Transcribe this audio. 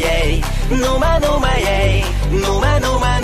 Vrei să pleci, dar numai, numai